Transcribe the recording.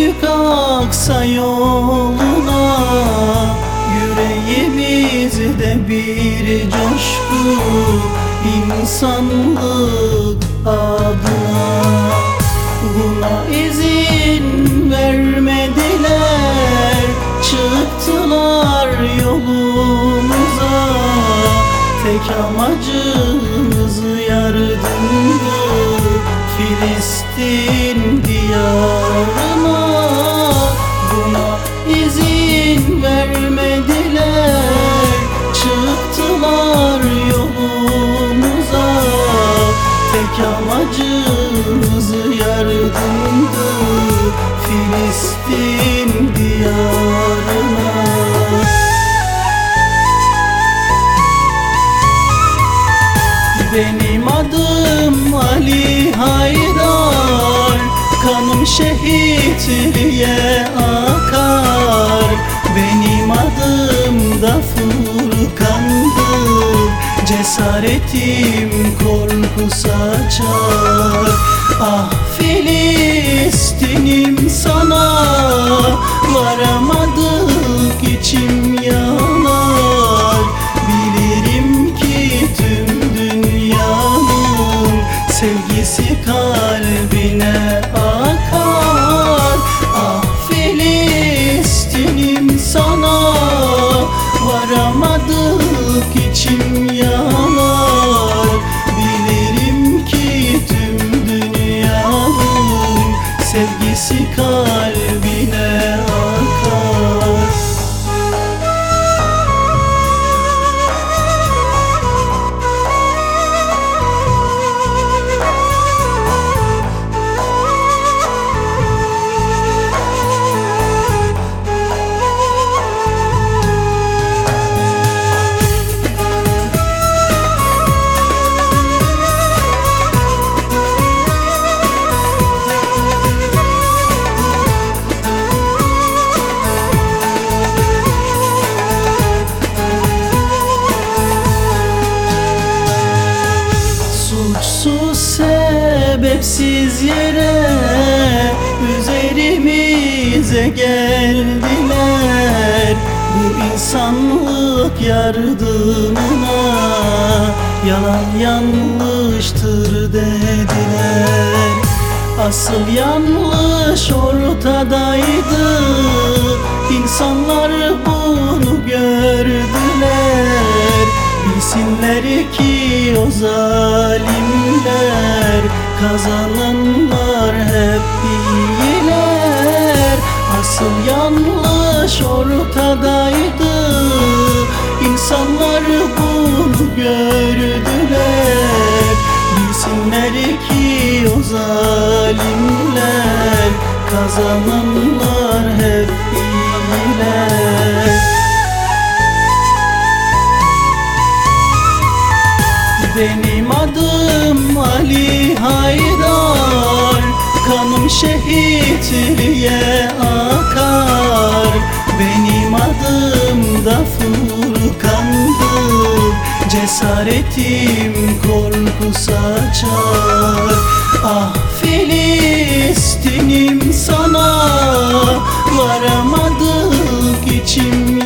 Düştük Aksa yoluna Yüreğimizde bir coşku insanlık adına. Buna izin vermediler Çıktılar yolumuza. Tek amacımız Filistin diyarına Buna izin vermediler şehitliğe akar. Benim adım da Furkan'dır. Cesaretim korku saçar. Ah Filistin'im sana Varamadık içim sebepsiz yere Üzerimize geldiler. Bu insanlık yardımına Yalan yanlıştır dediler. Asıl yanlış ortadaydı. İnsanlar bunu gördüler. Bilsinler ki o zalimler Kazananlar hep iyiler. Asıl yanlış ortadaydı. İnsanlar bunu gördüler. Bilsinler ki o zalimler. Kazananlar hep iyiler. Benim adım Ali Haydar Kanım şehitliğe akar. Benim adım da Furkan'dır Cesaretim korku saçar. Ah Filistin'im sana Varamadık içim